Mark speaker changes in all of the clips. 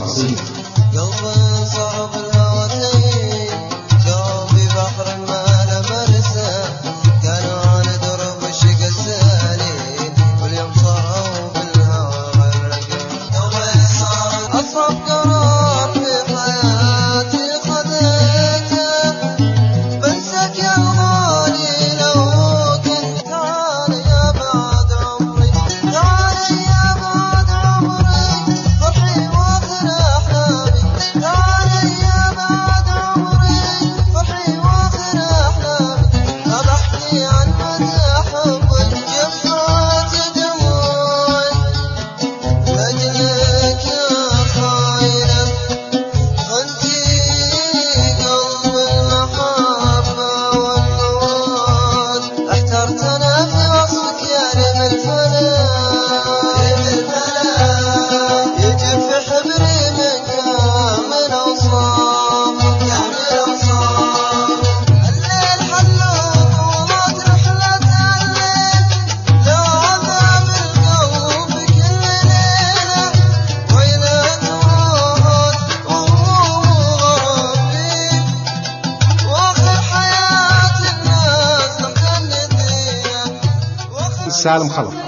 Speaker 1: قصيدة
Speaker 2: سالم خلف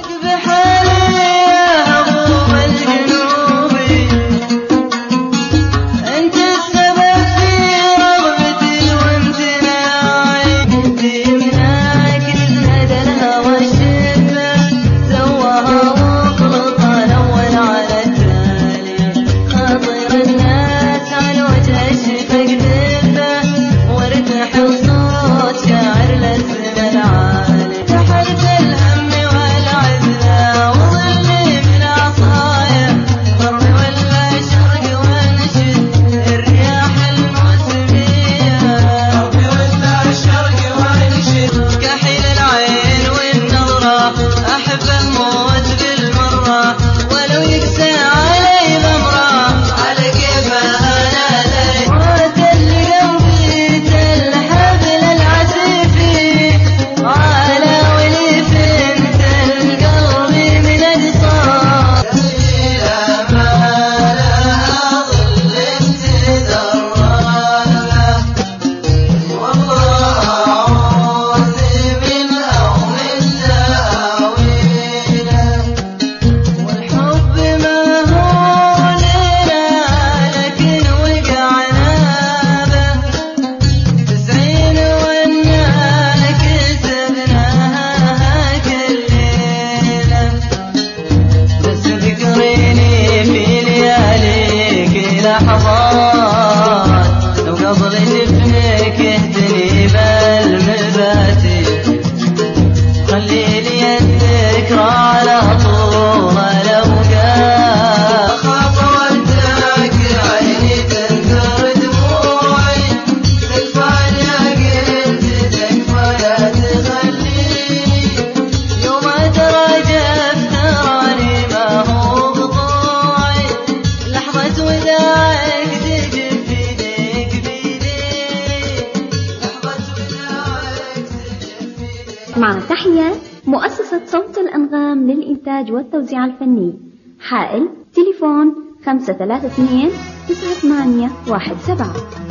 Speaker 3: مع تحية مؤسسة صوت الأنغام للإنتاج والتوزيع الفني. حائل تليفون 532 9817